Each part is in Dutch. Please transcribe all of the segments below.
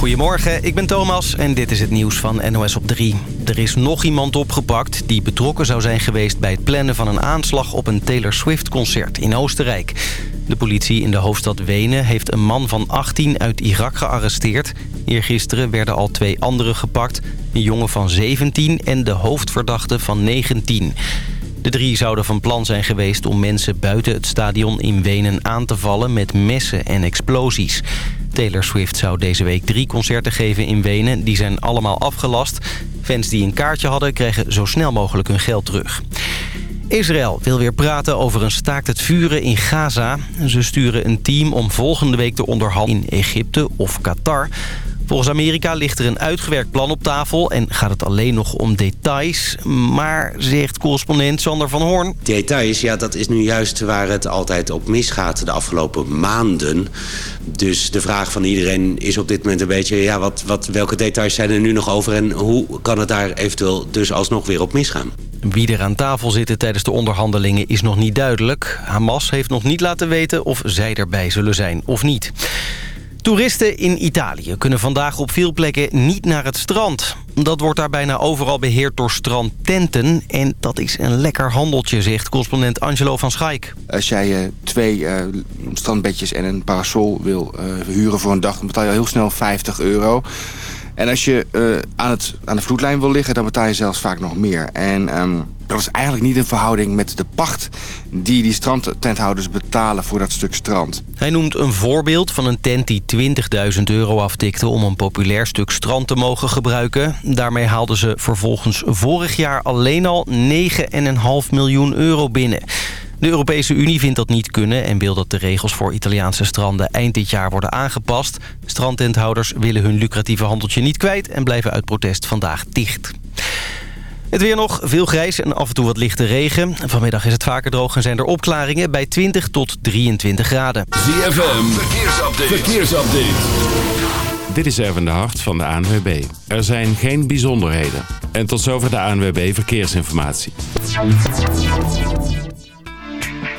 Goedemorgen, ik ben Thomas en dit is het nieuws van NOS op 3. Er is nog iemand opgepakt die betrokken zou zijn geweest... bij het plannen van een aanslag op een Taylor Swift-concert in Oostenrijk. De politie in de hoofdstad Wenen heeft een man van 18 uit Irak gearresteerd. Eergisteren werden al twee anderen gepakt. Een jongen van 17 en de hoofdverdachte van 19. De drie zouden van plan zijn geweest om mensen buiten het stadion in Wenen aan te vallen met messen en explosies. Taylor Swift zou deze week drie concerten geven in Wenen. Die zijn allemaal afgelast. Fans die een kaartje hadden kregen zo snel mogelijk hun geld terug. Israël wil weer praten over een staakt het vuren in Gaza. Ze sturen een team om volgende week te onderhandelen in Egypte of Qatar. Volgens Amerika ligt er een uitgewerkt plan op tafel... en gaat het alleen nog om details. Maar, zegt correspondent Sander van Hoorn... Details, ja, dat is nu juist waar het altijd op misgaat de afgelopen maanden. Dus de vraag van iedereen is op dit moment een beetje... Ja, wat, wat, welke details zijn er nu nog over... en hoe kan het daar eventueel dus alsnog weer op misgaan? Wie er aan tafel zitten tijdens de onderhandelingen is nog niet duidelijk. Hamas heeft nog niet laten weten of zij erbij zullen zijn of niet. Toeristen in Italië kunnen vandaag op veel plekken niet naar het strand. Dat wordt daar bijna overal beheerd door strandtenten. En dat is een lekker handeltje, zegt correspondent Angelo van Schaik. Als jij uh, twee uh, strandbedjes en een parasol wil uh, huren voor een dag... dan betaal je al heel snel 50 euro. En als je aan, het, aan de vloedlijn wil liggen, dan betaal je zelfs vaak nog meer. En... Um, dat is eigenlijk niet in verhouding met de pacht die die strandtenthouders betalen voor dat stuk strand. Hij noemt een voorbeeld van een tent die 20.000 euro aftikte om een populair stuk strand te mogen gebruiken. Daarmee haalden ze vervolgens vorig jaar alleen al 9,5 miljoen euro binnen. De Europese Unie vindt dat niet kunnen en wil dat de regels voor Italiaanse stranden eind dit jaar worden aangepast. Strandtenthouders willen hun lucratieve handeltje niet kwijt en blijven uit protest vandaag dicht. Het weer nog, veel grijs en af en toe wat lichte regen. Vanmiddag is het vaker droog en zijn er opklaringen bij 20 tot 23 graden. ZFM, verkeersupdate. verkeersupdate. Dit is even de hart van de ANWB. Er zijn geen bijzonderheden. En tot zover de ANWB Verkeersinformatie.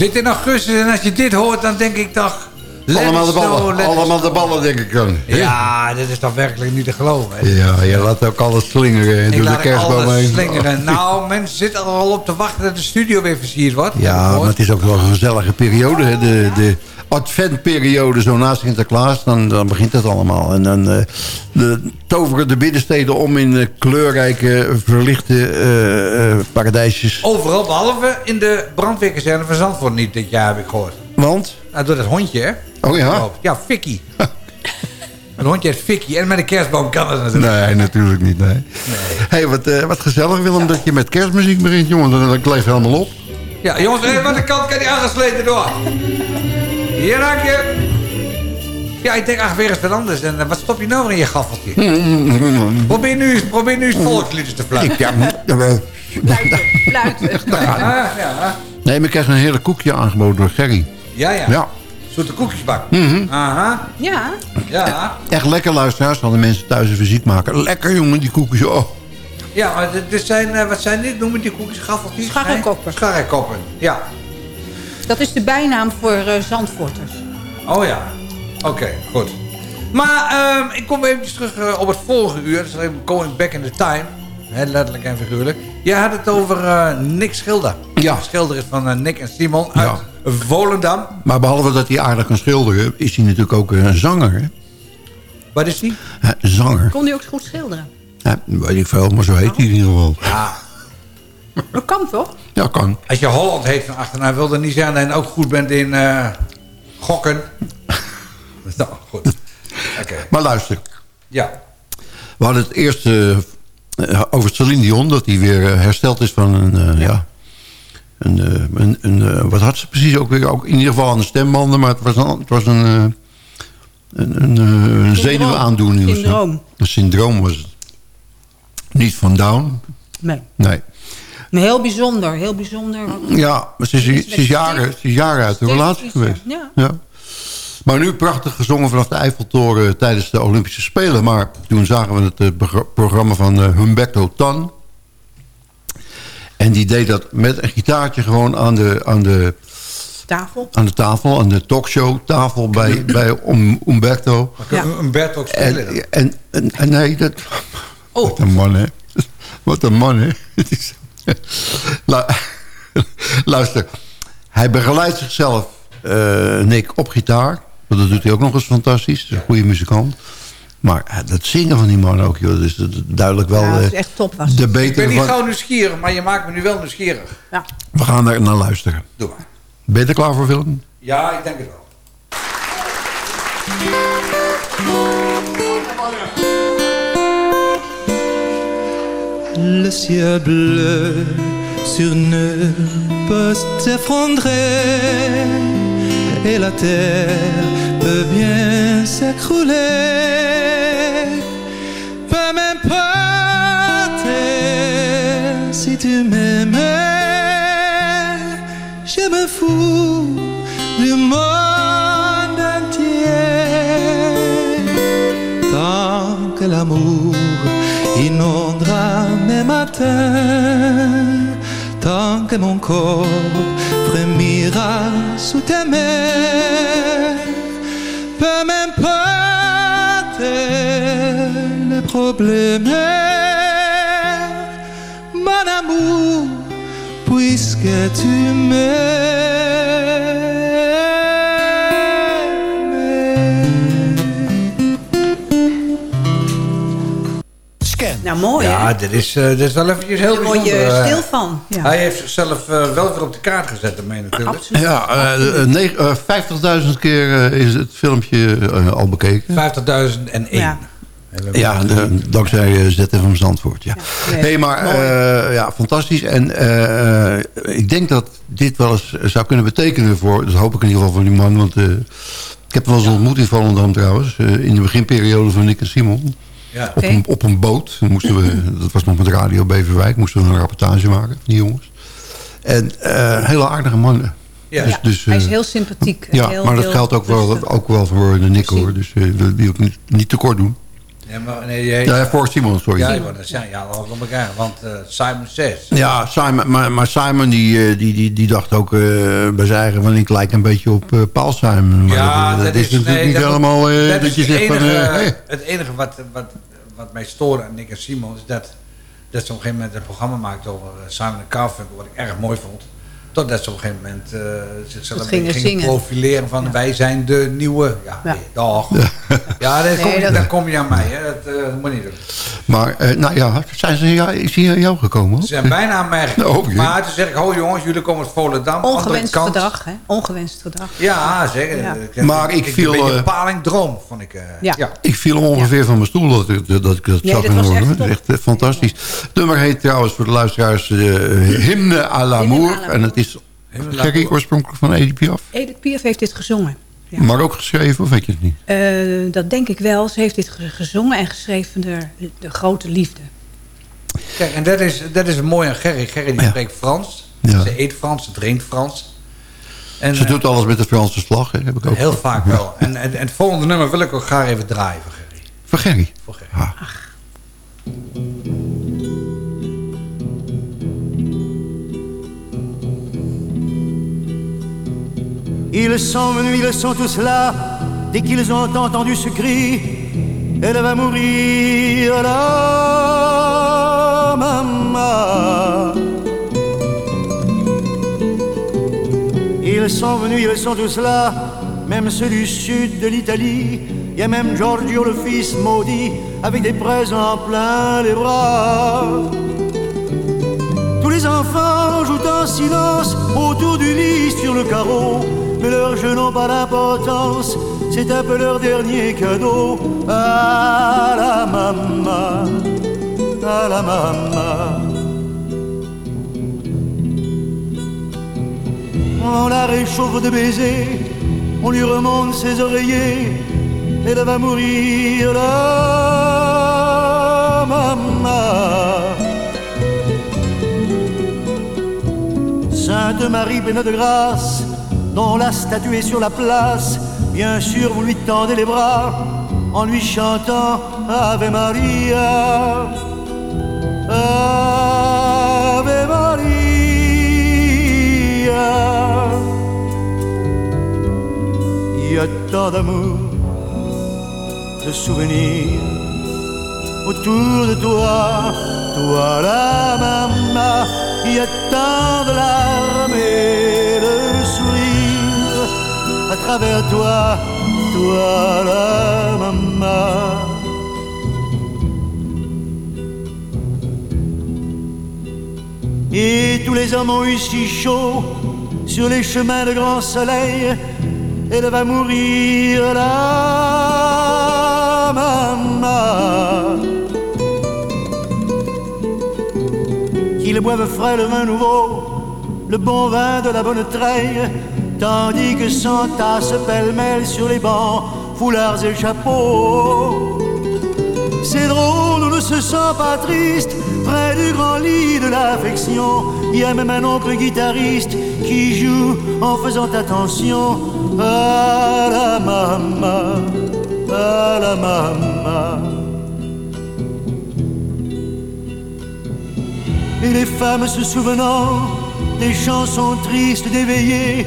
Zit in augustus en als je dit hoort, dan denk ik toch... Allemaal de ballen, allemaal de ballen denk ik dan. Ja, dit is toch werkelijk niet te geloven. Hè? Ja, je laat ook alles slingeren en door de kerstboom heen. slingeren. Nou, mensen zitten er al op te wachten dat de studio weer versierd wordt. Ja, maar het is ook wel een gezellige periode. Hè? De, de adventperiode, zo na Sinterklaas, dan, dan begint het allemaal. En dan uh, de, toveren de binnensteden om in uh, kleurrijke, verlichte uh, paradijsjes. Overal, behalve in de brandweerkazerne van Zandvoort niet dit jaar, heb ik gehoord. Want? Nou, door dat hondje, hè? Oh ja? Ja, Fikkie. Een hondje heet Fikkie. En met een kerstboom kan het natuurlijk. Nee, natuurlijk niet. Nee. nee. hey, wat, uh, wat gezellig Willem dat je met kerstmuziek begint, jongen. Dat, dat kleeft helemaal op. Ja, jongens, even aan de kant kan die aangesleten door. Hier, dank je. Ja, ik denk, ach, weer eens wat anders. En uh, wat stop je nou weer in je gaffeltje? probeer nu, probeer nu eens volksliedjes te fluiten. Ja, fluiten, fluiten. Ja, ja. Nee, maar ik krijg een hele koekje aangeboden door Gerry. Ja, ja. Ja. Zoete koekjes bakken. Mhm. Aha, Ja, ja. Echt lekker luisteraars. Hadden mensen thuis even ziek maken. Lekker jongen, die koekjes. Oh. Ja, maar dit, zijn, eh, wat zijn dit? Noemen die koekjes gaffeltjes? Scharrekoppen. Scharrekoppen, ja. dat is de bijnaam voor eh, Zandvoorters. Oh ja, oké, goed. Maar ehm, ik kom even terug eh, op het vorige uur. Dus even going back in the time. Hè, letterlijk en figuurlijk. Jij had het over eh, Nick Schilder. Ja. Schilder is van Nick en Simon uit Volendam. Maar behalve dat hij aardig kan schilderen... is hij natuurlijk ook een zanger. Hè? Wat is die? Ja, zanger. Kon hij ook goed schilderen? Ja, weet ik veel, maar zo heet hij in ieder geval. Ja. Dat kan toch? Ja, kan. Als je Holland heet van achternaam, wil dat niet zeggen dat je ook goed bent in eh, gokken. nou, goed. Oké. Maar luister. Ja. We hadden het eerst eh, over Celine Dion... dat hij weer eh, hersteld is van een... eh, ja. Een, eh, een, een, eh, wat had ze precies ook weer? Ook in ieder geval aan de stembanden, maar het was een, het was een, eh, een, een, een zenuwaandoening. Syndroom. Een syndroom was het. Niet van Down, Nee. nee. Maar heel bijzonder, heel bijzonder. Ja, maar ze is, ze is, jaren, ze is jaren uit de relatie geweest. ja. Maar nu prachtig gezongen vanaf de Eiffeltoren tijdens de Olympische Spelen. Maar toen zagen we het programma van Humberto Tan. En die deed dat met een gitaartje gewoon aan de, aan de, Tafel. aan de tafel. Aan de talkshow tafel bij, bij um, Humberto. Ja. Umberto ook spelen. dan? En, en, en, en nee, dat... Oh. Wat een man, hè. Wat een man, hè. Luister, hij begeleidt zichzelf, eh, Nick, op gitaar. Want Dat doet hij ook nog eens fantastisch. Hij is een goede muzikant. Maar eh, dat zingen van die man ook, joh, dat duidelijk wel Ja, dat is eh, echt top was de het. Ik ben betere niet van... gauw nieuwsgierig, maar je maakt me nu wel nieuwsgierig. Ja. We gaan daar naar luisteren. Doe maar. Ben je er klaar voor, Willem? Ja, ik denk het wel. Le ciel bleu sur peut s'effondrer et la terre peut bien s'écrouler. Peu m'importe si tu m'aimes, je me fous du monde entier. Tant que l'amour inondera mes matins, tant que mon corps frémira sous tes mains, peu m'importe le problème, mon amour, puisque tu m'aimes. Mooi Ja, hè? dit is, eh, dit is wel eventjes heel Daar word je eh. stil van. Ja. Hij heeft zichzelf eh, wel weer op de kaart gezet, daarmee natuurlijk. Absoluut. Ja, eh, eh, negen- eh, 50.000 keer is het filmpje eh, al bekeken. 50.001. Ja. Ja, de- dankzij eh, ZFM Zandvoort. Ja. Ja, nee, hey, maar mooi. eh, ja, fantastisch. En eh, eh, ik denk dat dit wel eens zou kunnen betekenen voor... dat hoop ik in ieder geval voor die man. Want eh, ik heb hem wel eens ontmoet in Volendam trouwens. eh, in de beginperiode van Nick en Simon. Ja. Op, een, op een boot. Dan moesten we, dat was nog met Radio Beverwijk. Moesten we een rapportage maken van die jongens. En eh, hele aardige mannen. Ja. Dus, Ja, dus, hij is eh, heel sympathiek. ja, heel, maar dat geldt ook wel, ook wel voor de Nick hoor. Dus eh, dat wil ik niet, niet tekort doen. Ja, maar, nee, je, Ja, voor Simon, sorry. ja, net zeggen, ja, dat ik elkaar. Want eh, Simon says. Ja, Simon, maar, maar Simon die, eh, die, die, die dacht ook eh, bij zijn eigen van ik lijk een beetje op eh, Paul Simon. Maar Ja, dat, dat is natuurlijk nee, niet dat- helemaal dat dat, je zegt van... enige, hey. het enige wat, wat, wat mij stoorde aan Nick en Simon is dat, dat ze op een gegeven moment een programma maakten over Simon en Garfunkel, wat ik erg mooi vond. Totdat ze op een gegeven moment eh zichzelf gingen beetje gingen zingen. profileren van wij zijn de nieuwe. Ja, Ja. nee, dag. Ja, dan, kom, Nee, je- dat- dan kom je aan mij. Hè. Dat eh, moet niet doen. Maar, eh, nou ja, zijn ze ja, is hij aan jou gekomen? hoor? Ze zijn bijna aan mij gekomen. Oh, maar toen zeg ik, ho jongens, jullie komen uit Volendam. Ongewenst kant. gedrag, hè? Ongewenst gedrag. Ja, zeker. Ja. Ik- Maar ik viel, Een beetje een palingdroom, vond ik. eh, Ja. ja. Ik viel ongeveer van mijn stoel dat ik dat, dat, ik dat Nee, zag dat was echt is echt eh, fantastisch. Het nummer heet trouwens voor de luisteraars Hymne à l'amour. En het is Gerry oorspronkelijk van Edith Piaf. Edith Piaf heeft dit gezongen. Ja. Maar ook geschreven, of weet je het niet? Eh, dat denk ik wel. Ze heeft dit ge- gezongen en geschreven door de grote liefde. Kijk, en dat is, dat is mooi aan Gerry. Gerry die Ja. spreekt Frans. Ja. Ze eet Frans, ze drinkt Frans. En, Ze eh, doet alles met de Franse slag, hè? heb ik ook. Heel vaak wel. En, en, en het volgende nummer wil ik ook graag even draaien voor Gerry. Voor Gerry. Voor Gerry. Ah. Ils sont venus, ils sont tous là. Dès qu'ils ont entendu ce cri, elle va mourir là, maman. Ils sont venus, ils sont tous là, même ceux du sud de l'Italie. Y a même Giorgio le fils maudit, avec des présents plein les bras. Les enfants jouent en silence autour du lit sur le carreau, mais leurs jeux n'ont pas d'importance, c'est un peu leur dernier cadeau. À la maman, à la maman. On la réchauffe de baisers, on lui remonte ses oreillers, elle va mourir là, maman. Sainte Marie, pleine de grâce, dont la statue est sur la place, bien sûr vous lui tendez les bras en lui chantant Ave Maria. Ave Maria. Il y a tant d'amour, de souvenirs autour de toi, toi la maman. Il y a tant de larmes et de sourires à travers toi, toi la maman. Et tous les hommes ont eu si chaud sur les chemins de grand soleil. Elle va mourir là, maman. Qu'ils boivent frais le vin nouveau, le bon vin de la bonne treille, tandis que s'entassent pêle-mêle sur les bancs, foulards et chapeaux. C'est drôle, on ne se sent pas triste près du grand lit de l'affection. Il y a même un oncle guitariste qui joue en faisant attention à la maman, à la maman. Et les femmes se souvenant des chansons tristes d'éveillé,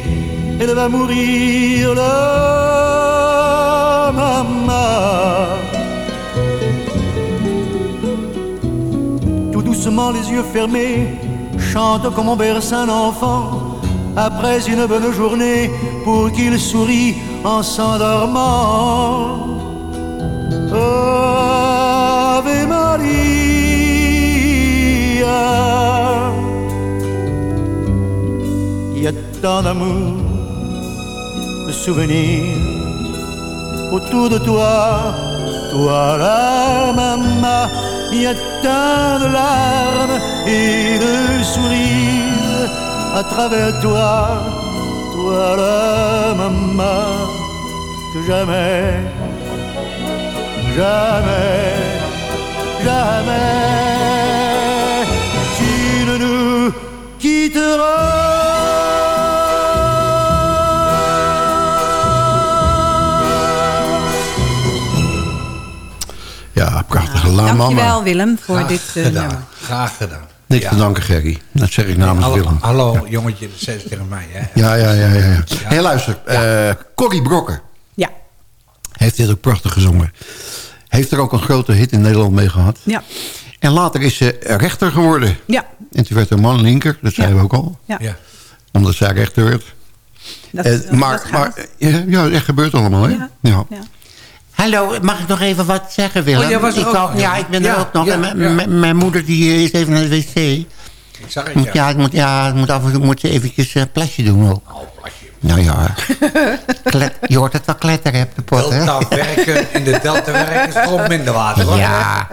elle va mourir là, maman. Tout doucement, les yeux fermés, chante comme on berce un enfant. Après une bonne journée, pour qu'il sourit en s'endormant. Ave Il y a tant d'amour, de souvenirs autour de toi, toi la maman. Il y a tant de larmes et de sourires à travers toi, toi la maman, que jamais, jamais, jamais, Ja, prachtige Mama. Dankjewel Willem voor Graag dit eh, gedaan. nummer. Graag gedaan. Niks te danken, Gerry. Dat zeg ik namens Hallo, Willem. hallo jongetje, dat zei ze tegen mij. Hè? Ja, ja, ja. ja, ja. Hé, luister. eh Corrie Brokker Ja, heeft dit ook prachtig gezongen. Heeft er ook een grote hit in Nederland mee gehad. ja, En later is ze rechter geworden. ja. En toen werd haar man linker, dat zeiden we ook al. ja. Omdat zij rechter werd. Dat, Eh, dat maar gaat. maar ja, ja, echt gebeurt allemaal, hè? Ja. Ja. Ja. Hallo, mag ik nog even wat zeggen, Willem? Oh, jij was er ik ook, ja. ja, ik ben Ja, er ook nog. ja, mijn- ja. mijn- Mijn moeder die eh, is even naar de wc. Ik zag het, Moet, ja. ja, ik moet, ja, ik moet af en toe moet ze eventjes een plasje doen ook. Oh, plasje. Nou ja, Klet- je hoort het wel kletteren op de pot, hè? Delta werken, in de delta werken is gewoon minder water. hoor. Ja,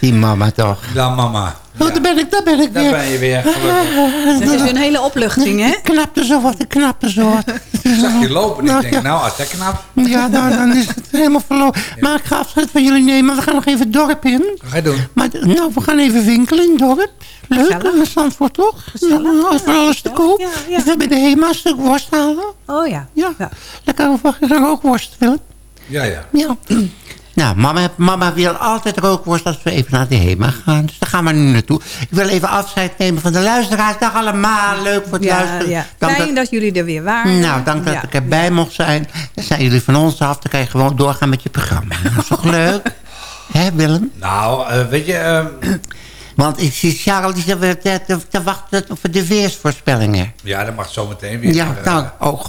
die mama toch. La mama. Oh, daar ben ik, daar ben ik Daar weer. ben je weer, gelukkig. Dat is een hele opluchting, hè? Ik knapte zo wat, ik knapte zo wat. Ik zag je lopen en ik denk, nou, als dat knap, Ja, nou, dan is het helemaal verloren. Maar ik ga afscheid van jullie nemen. We gaan nog even het dorp in. wat ga je doen? Maar, nou, we gaan even winkelen in het dorp. Leuk, in Zandvoort toch? Gezellig, voor alles te koop. ja, ja. Ik wil bij de HEMA een stuk worst halen. Oh ja. Ja, Ja. lekker over rookworst, Willem. Ja, ja. Ja. Nou, mama, mama wil altijd rookworst als we even naar de HEMA gaan. Dus daar gaan we nu naartoe. Ik wil even afscheid nemen van de luisteraars. Dag allemaal, leuk voor het Ja, luisteren. ja. Dank Fijn dat- dat jullie er weer waren. nou, dank dat Ja. ik erbij mocht zijn. Dan zijn jullie van ons af. Dan kan je gewoon doorgaan met je programma. Dat is toch leuk? Hè, Willem? Nou, eh, weet je, ehm, Want ik zie Charles die zit weer te, te, te wachten op de weersvoorspellingen. ja, dat mag zo meteen weer. Ja, Eh, nou, oh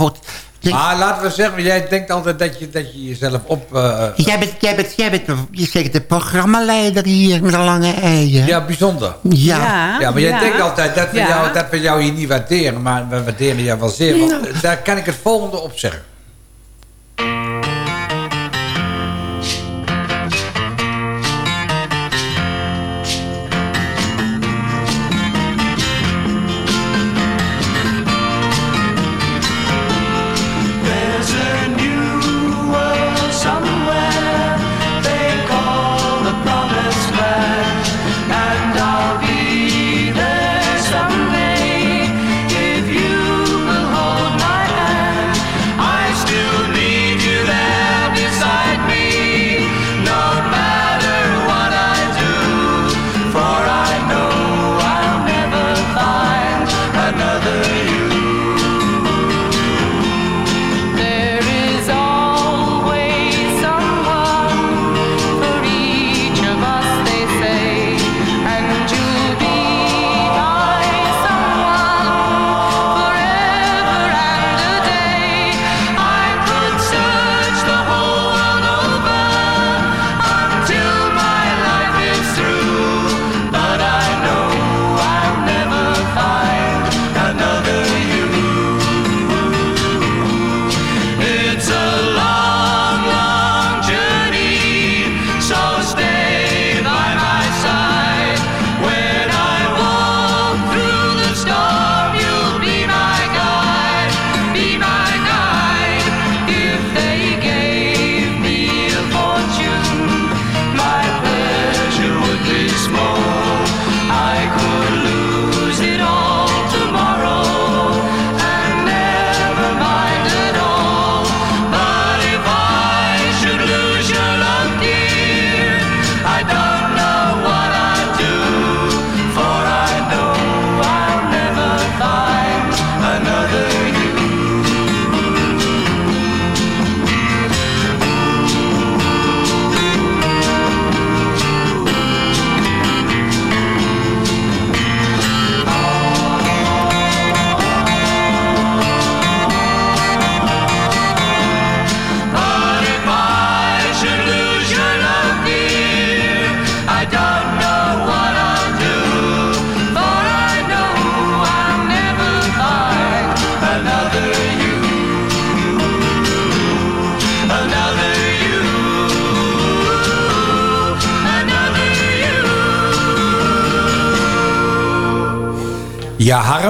Maar laten we zeggen, jij denkt altijd dat je, dat je jezelf op... eh, Jij bent, jij bent, jij bent je zegt de programmaleider hier met een lange eieren. ja, bijzonder. Ja. Ja, maar jij ja. denkt altijd dat we, Ja. jou, dat we jou hier niet waarderen. Maar we waarderen jou wel zeer. Want Nou. daar kan ik het volgende op zeggen.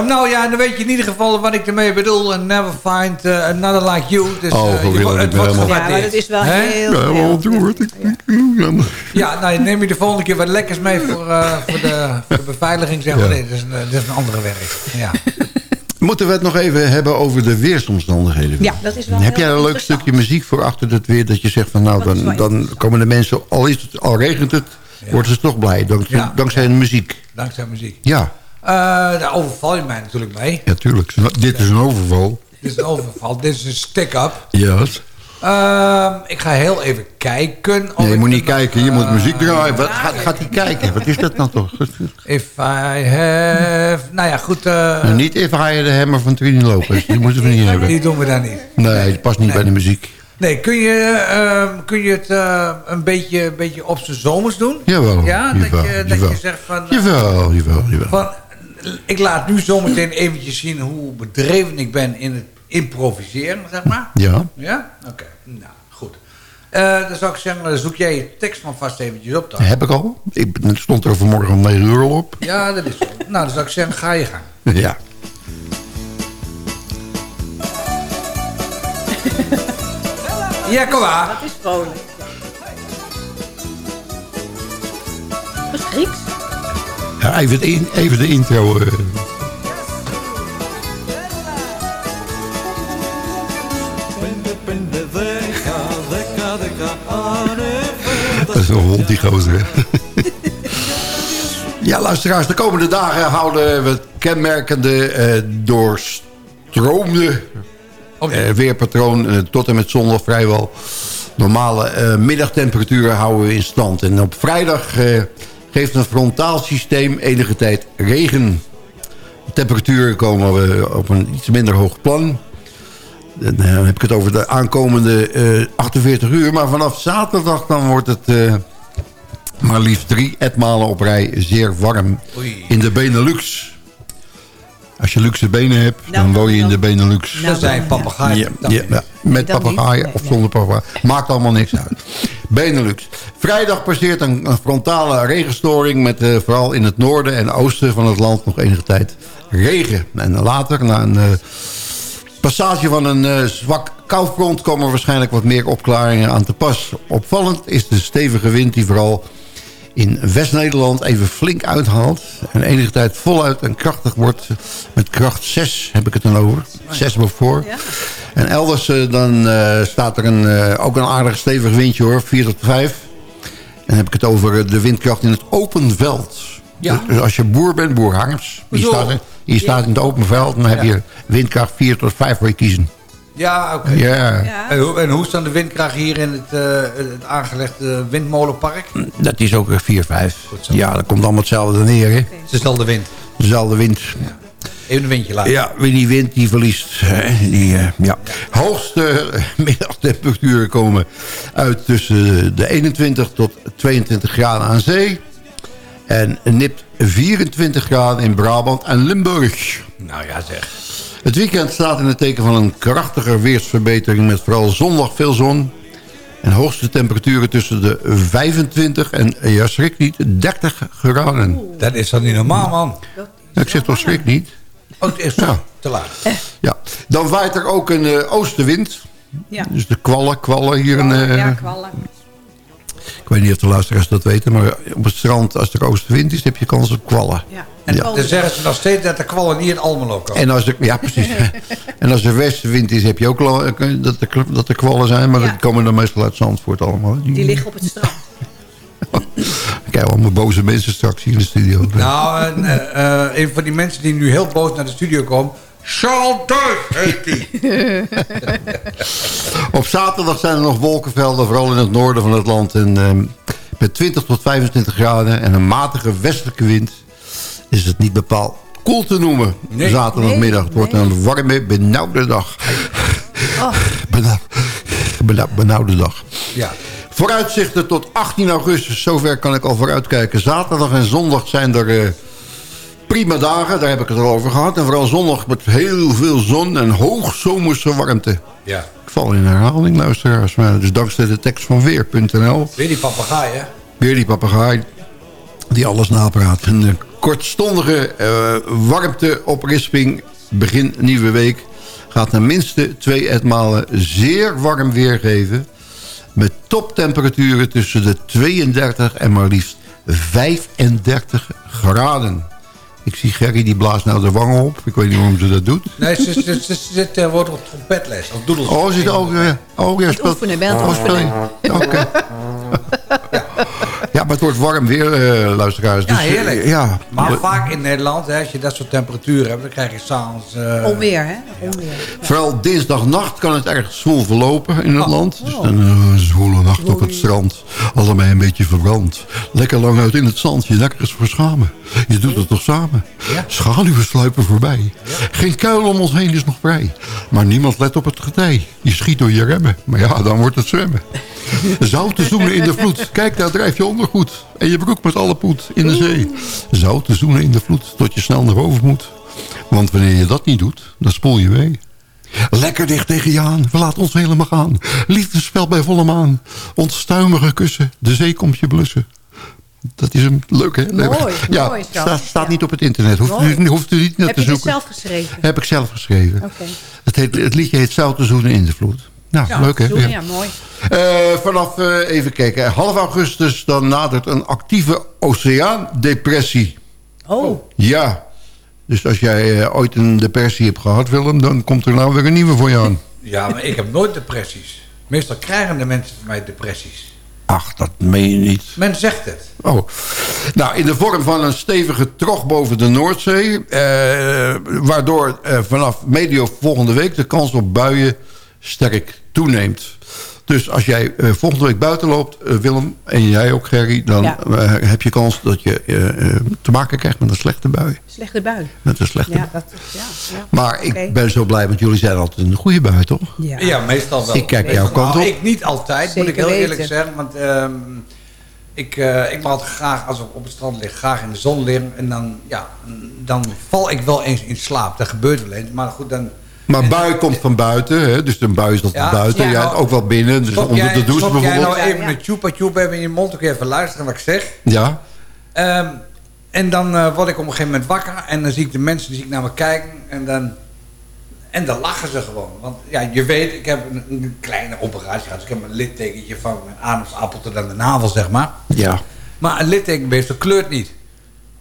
Ja. Nou ja, dan weet je in ieder geval wat ik ermee bedoel. And never find uh, another like you. Dus, Oh, eh, je het wordt helemaal- Ja, maar dat is wel heel... Ja, heel- ontroerd. Ik- Ja, nou, neem je de volgende keer wat lekkers mee voor, eh, voor, de, voor de beveiliging. Zeg maar. Ja. Nee, dat is, een, dat is een andere werk. Ja. Moeten we het nog even hebben over de weersomstandigheden? Ja, dat is wel Heb jij een leuk stukje muziek voor achter het weer... dat je zegt van nou, dan, dan komen de mensen... al, is het, al regent het, worden ze toch blij. Dankzij, Ja. dankzij de muziek. Dankzij muziek. Ja, Eh, daar overval je mij natuurlijk mee. ja, tuurlijk. Dit is een overval. Dit is een overval. Dit is een stick-up. Ja. Ehm, ik ga heel even kijken. Nee, je moet niet kijken. Je eh, moet muziek draaien. Wat gaat, gaat hij kijken? Wat is dat nou toch? If I have... Nou ja, goed. eh, Nou, niet If I Had a Hammer van Trini Lopez. Die moeten we niet hebben. die doen we daar niet. Nee, het past niet bij de muziek. Nee, kun je, ehm, kun je het eh, een, beetje, een beetje op zijn zomers doen? Jawel, Ja, dat, jawel, je, dat je zegt van... eh, Jawel, jawel, jawel. van ik laat nu zometeen eventjes zien hoe bedreven ik ben in het improviseren, zeg maar. Ja. Ja? Oké, nou, goed. Eh, dan zou ik zeggen, zoek jij je tekst maar vast eventjes op dan. Heb ik al. Ik, het stond er vanmorgen om 9 uur al op. Ja, dat is zo. Nou, dan zou ik zeggen, ga je gang. Ja. Ja, kom maar. Dat is vrolijk. Dat is Grieks. Ja even, in- even de intro. eh. Dat is een hond, die gozer. ja, luisteraars, de komende dagen houden we het kenmerkende eh, doorstroomde eh, weerpatroon eh, tot en met zondag vrijwel normale middagtemperaturen houden we in stand. En op vrijdag geeft een frontaal systeem enige tijd regen. De temperaturen komen we op een iets minder hoog plan. En, eh, dan heb ik het over de aankomende eh, 48 uur. Maar vanaf zaterdag dan wordt het eh, maar liefst drie etmalen op rij zeer warm Oei. in de Benelux. Als je luxe benen hebt, dan Nou, woon je in de Benelux. Nou, Dat zijn dan- papegaaien. Ja, met papegaaien of zonder papegaaien. Maakt allemaal niks uit. Benelux. Vrijdag passeert een, frontale regenstoring... met eh, vooral in het noorden en oosten van het land nog enige tijd regen. En later, na een eh, passage van een eh, zwak koufront... komen er waarschijnlijk wat meer opklaringen aan te pas. Opvallend is de stevige wind die vooral in West-Nederland even flink uithaalt... en enige tijd voluit en krachtig wordt. Met kracht 6 heb ik het dan over. 6 voor. Ja. En elders eh, dan eh, staat er een, eh, ook een aardig stevig windje hoor, 4 tot 5. En dan heb ik het over de windkracht in het open veld. Ja. Dus als je boer bent, boer Harms, je staat, in- je staat in het open veld... dan heb Ja. je windkracht 4 tot 5 voor je kiezen. Ja, oké. Ja, Ja. En, hoe, en hoe is dan de windkracht hier in het, eh, het aangelegde windmolenpark? dat is ook 4, 5. zo. Ja, dat komt allemaal hetzelfde neer, hè. Het is dezelfde wind. Dezelfde wind. Even een windje laten. Ja, wie die wint, die verliest. Hè? Die, eh, ja. Hoogste eh, middagtemperaturen komen uit tussen de 21 tot 22 graden aan zee. En nipt 24 graden in Brabant en Limburg. Nou ja, zeg. Het weekend staat in het teken van een krachtige weersverbetering... met vooral zondag veel zon. En hoogste temperaturen tussen de 25 en, ja schrik niet, 30 graden. Dat is dan niet normaal, man. Ik zeg toch schrik niet? Oh, het is Ja. te laat. Ja. Dan waait er ook een eh, oostenwind. Ja. Dus de kwallen, kwallen hier. Een, eh, ja, kwallen. ik weet niet of de luisteraars dat weten, maar op het strand, als er oostenwind is, heb je kans op kwallen. Ja. En Ja. dan zeggen ze nog steeds dat de kwallen niet in Almelo komen. En als er, ja, precies. en als er westenwind is, heb je ook eh, dat, er, dat er kwallen zijn, maar Ja. die komen dan meestal uit Zandvoort allemaal. Die liggen op het strand. Ik krijg allemaal boze mensen straks hier in de studio. Nou, en, eh, eh, een van die mensen die nu heel boos naar de studio komen... Charles heet die. Op zaterdag zijn er nog wolkenvelden, vooral in het noorden van het land. En ehm, met 20 tot 25 graden en een matige westelijke wind is het niet bepaald koel te noemen. Nee. Zaterdagmiddag. Het wordt Nee, een warme, benauwde dag. Oh. Benau- benau- benauwde dag. Ja. Vooruitzichten tot 18 augustus. Zover kan ik al vooruitkijken. Zaterdag en zondag zijn er eh, prima dagen. Daar heb ik het al over gehad. En vooral zondag met heel veel zon en hoogzomerse warmte. Ja. Ik val in herhaling, luisteraars. Maar dus dankzij de tekst van Weer.nl. Weer die papegaai, hè? Weer die papegaai die alles napraat. Een eh, kortstondige eh, warmteoprisping begin nieuwe week... gaat ten minste twee etmalen zeer warm weer geven... met toptemperaturen tussen de 32 en maar liefst 35 graden. Ik zie Gerry, die blaast nou de wangen op. Ik weet niet waarom ze dat doet. Nee, ze, ze, ze, ze zit wordt op trompetles. Of doedels. Oh, zit ook... eh, oh, ja, speelt... oefenen, bent oh, oefenen. je. Oké. Ja, maar het wordt warm weer, eh, luisteraars. Ja, Dus, eh, heerlijk. ja. Maar vaak in Nederland, hè, als je dat soort temperaturen hebt... dan krijg je s'avonds... Uh, Onweer, hè? Onweer. Vooral dinsdagnacht kan het erg zwoel verlopen in het Oh, land. Dus een uh, zwoele nacht op het strand. Allebei een beetje verbrand. Lekker lang uit in het zand. Je lekker eens verschamen. Je doet het toch samen. Ja. Schaduwen sluipen voorbij. Geen kuil om ons heen is nog vrij. Maar niemand let op het getij. Je schiet door je remmen. Maar ja, dan wordt het zwemmen. Zoute zoenen in de vloed. Kijk, daar drijf je ondergoed. En je broek met alle poet in de zee. Zoute zoenen in de vloed. Tot je snel naar boven moet. Want wanneer je dat niet doet, dan spoel je mee. Lekker dicht tegen je aan, we laten ons helemaal gaan. Liefdespel bij volle maan. Ontstuimige kussen, de zee komt je blussen. Dat is een leuk, hè? Mooi, ja, mooi staat, staat Ja. niet op het internet. Hoeft u, hoeft u niet naar Heb te je dit zoeken. zelf geschreven? Heb ik zelf geschreven. Het, heet, het liedje heet Zoute Zoenen in de Vloed. Nou, Ja, leuk hè? ja, mooi. Eh, vanaf, eh, even kijken, half augustus dan nadert een actieve oceaandepressie. Oh, Ja, dus als jij eh, ooit een depressie hebt gehad, Willem... dan komt er nou weer een nieuwe voor je aan. Ja, maar ik heb nooit depressies. Meestal krijgen de mensen van mij depressies. Ach, dat meen je niet. Men zegt het. Oh. Nou, in de vorm van een stevige trog boven de Noordzee... eh, waardoor eh, vanaf medio volgende week de kans op buien sterk toeneemt. Dus als jij eh, volgende week buiten loopt, eh, Willem, en jij ook Gerry... dan Ja. eh, heb je kans dat je eh, eh, te maken krijgt met een slechte bui. slechte bui. Met een slechte Ja, bui. dat is, ja. ja. Maar ik ben zo blij, want jullie zijn altijd een goede bui, toch? Ja. Ja, meestal wel. Ik kijk jouw kant Nou, op. ik niet altijd, moet ik heel eerlijk zeggen. Want ehm, ik, eh, ik mag altijd graag, als ik op het strand lig, graag in de zon liggen. En dan, ja, dan val ik wel eens in slaap. Dat gebeurt wel eens. Maar goed, dan... Maar bui komt van buiten, hè? dus een bui is dat Ja. buiten. Ja. Ja, ook wel binnen, dus onder jij, de douche stop jij bijvoorbeeld. nou even een tjoepa tjoepa even in je mond. Ook even luisteren wat ik zeg. Ja, Ehm, en dan eh, word ik op een gegeven moment wakker. En dan zie ik de mensen die zie ik naar me kijken. En dan, en dan lachen ze gewoon. Want ja, je weet, ik heb een, een kleine operatie gehad. Dus ik heb een littekentje van mijn ademsappel tot aan de navel, zeg maar. ja, Maar een littekenbeest kleurt niet.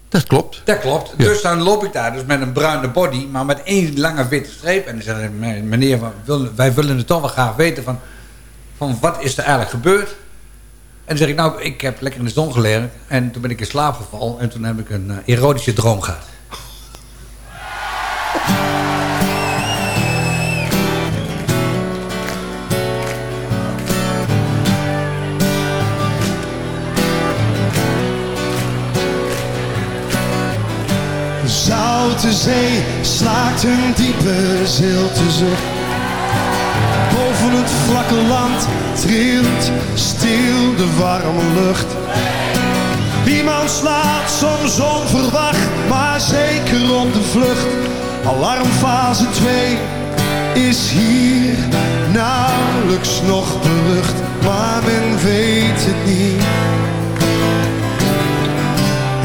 Dat klopt. Dat klopt. Ja. Dus dan loop ik daar dus met een bruine body, maar met één lange witte streep. En dan zeg ik, meneer, wij willen- wij willen het toch wel graag weten van, van wat is er eigenlijk gebeurd. En dan zeg ik, nou, ik heb lekker in de zon gelegen. En toen ben ik in slaap gevallen. En toen heb ik een eh, erotische droom gehad. Zoute zee slaakt een diepe zilte zucht. Boven het vlakke land trilt stil de warme lucht. Iemand slaat soms onverwacht, maar zeker op de vlucht. Alarmfase 2 is hier nauwelijks nog berucht, maar men weet het niet.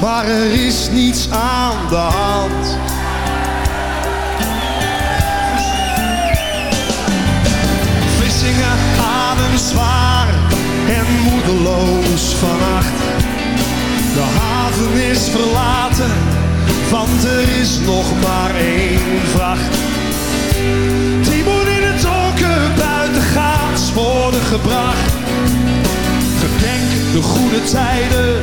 Maar er is niets aan de hand. Vlissingen adem zwaar en moedeloos vannacht. De haven is verlaten, want er is nog maar één vracht. Moet in het donker buitengaats worden gebracht. Gedenk de goede tijden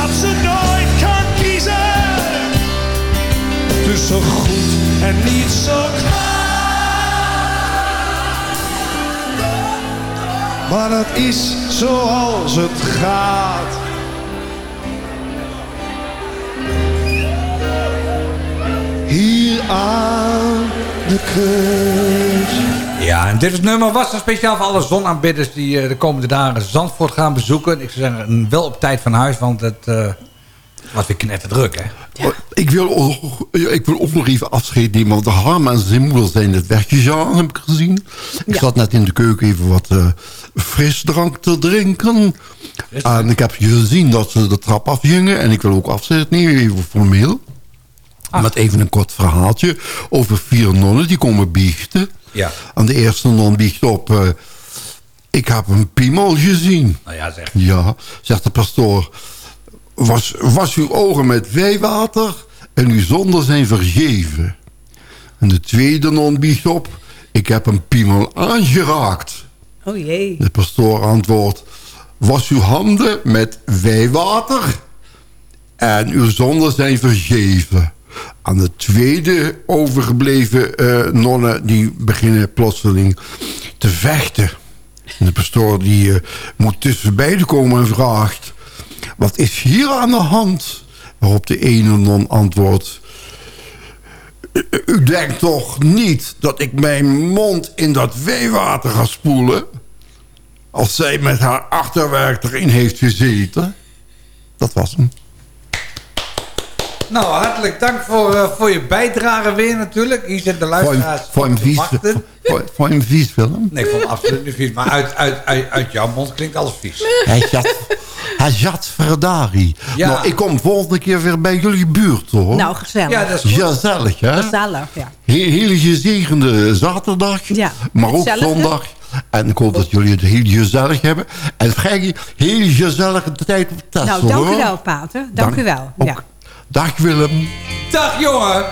Omdat ze nooit kan kiezen tussen goed en niet zo kwaad. Maar dat is zoals het gaat. Hier aan de kust. Ja, en dit nummer was dan speciaal voor alle zonaanbidders... die eh, de komende dagen Zandvoort gaan bezoeken. Ik zou zeggen, wel op tijd van huis, want het eh, was weer knetterdruk, hè? Ik wil, ook- ik wil ook nog even afscheid nemen. Want Harm en zijn moeder zijn het weggegaan, heb ik gezien. Ik zat net in de keuken even wat eh, frisdrank te drinken. En ik heb gezien dat ze de trap afgingen. En ik wil ook afscheid nemen, even formeel. Met even een kort verhaaltje over vier nonnen die komen biechten. Ja. En de eerste non biecht op... eh, ik heb een piemel gezien. Nou ja, zeg. Ja, zegt de pastoor. Was, was uw ogen met wijwater en uw zonden zijn vergeven. En de tweede non op. Ik heb een piemel aangeraakt. Oh jee. De pastoor antwoordt. Was uw handen met wijwater en uw zonden zijn vergeven. Aan de tweede overgebleven eh, nonnen... die beginnen plotseling te vechten. En de pastoor die, eh, moet tussen beiden komen en vraagt... wat is hier aan de hand? Waarop de ene non antwoordt... "U- U denkt toch niet dat ik mijn mond in dat weewater ga spoelen? Als zij met haar achterwerk erin heeft gezeten? Dat was hem. Nou, hartelijk dank voor, eh, voor je bijdrage weer natuurlijk. Hier zitten de Voor luisteraars voor een vies, wachten. voor, voor een vies film. Nee, ik vond het absoluut niet vies. Maar uit, uit, uit, uit jouw mond klinkt alles vies. Hij zat, hij zat verdari. Ja. Nou, ik kom volgende keer weer bij jullie buurt, hoor. Nou, gezellig. Ja, dat is goed. Gezellig, hè? Gezellig, ja. He- hele gezegende zaterdag, Ja. maar ook zondag. En ik hoop dat jullie het heel gezellig hebben. En vrij heel gezellige tijd op Texel, Nou, dank u wel, Pater. Dank, u wel. ook. Ja. Dag Willem. Dag jongen!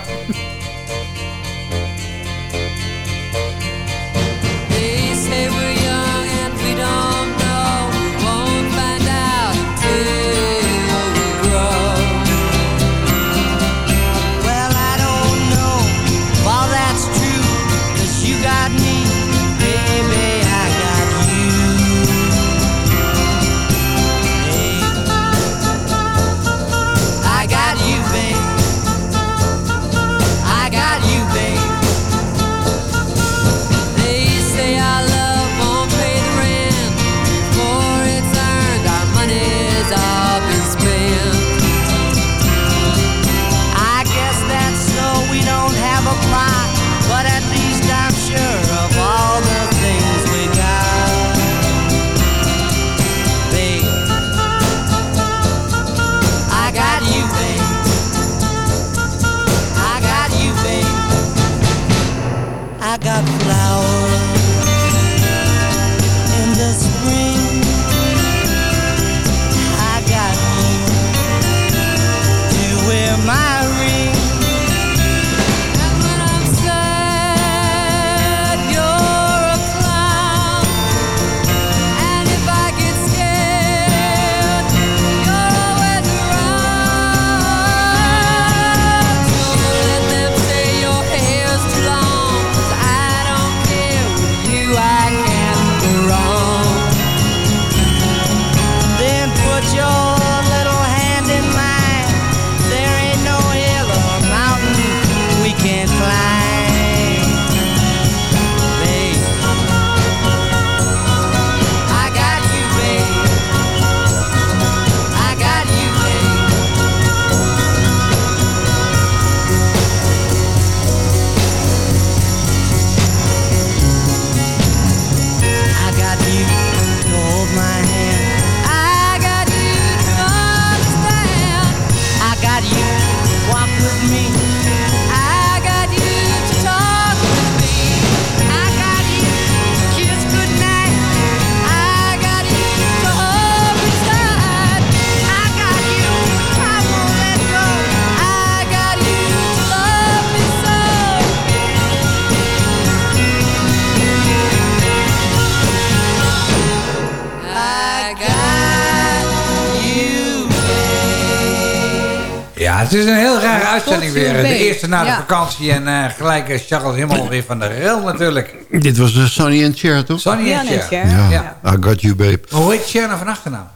Het is een heel rare Ja, uitzending weer. De eerste na de Ja. vakantie en eh, gelijk is Charles helemaal weer van de rail natuurlijk. Dit was de Sonny and Cher, toch? Sonny net, Cher. ja. Ja. I got you, babe. Maar hoe heet Cher nou van achternaam?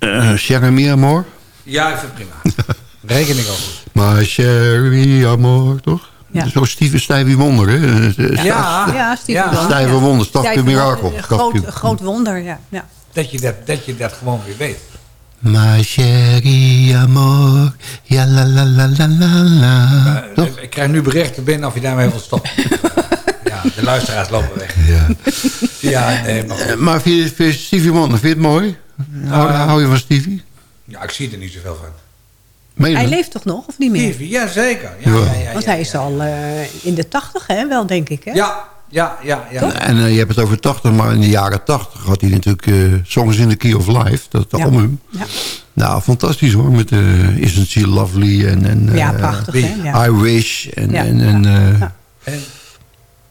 Uh, Cher amor? Ja, ik vind het prima. Reken ik ook goed. Maar Cher amor, toch? Ja. Zo Steve Stevie Wonder, hè? Eh, Ja, Ja, Steve Ja. Wonder, Stijve ja. wonder, Stijve Groot, groot wonder, ja. ja. Dat je dat, dat je dat gewoon weer weet. Ma chérie amor, ja la la la la la la. Ik krijg nu berichten binnen of je daarmee wilt stoppen. ja, de luisteraars lopen weg. Ja. Ja, nee, maar goed. Eh, Maar vind je, vind je Stevie Wonder, vind je het mooi? Hou, Eh, hou je van Stevie? Ja, ik zie er niet zoveel van. Meen Hij leeft toch nog, of niet meer? Stevie, ja zeker. Ja, Ja. ja, ja, ja, Want hij is al eh, in de tachtig, hè? Wel, denk ik, hè? Ja, ja, ja. ja. En eh, je hebt het over 80, maar in de jaren 80 had hij natuurlijk eh, Songs in the Key of Life, dat Ja. album. Ja. Nou, fantastisch hoor, met eh Isn't She Lovely en... en Ja, eh, prachtig, hè? I Wish en... Ja. en, en eh, Ja. En,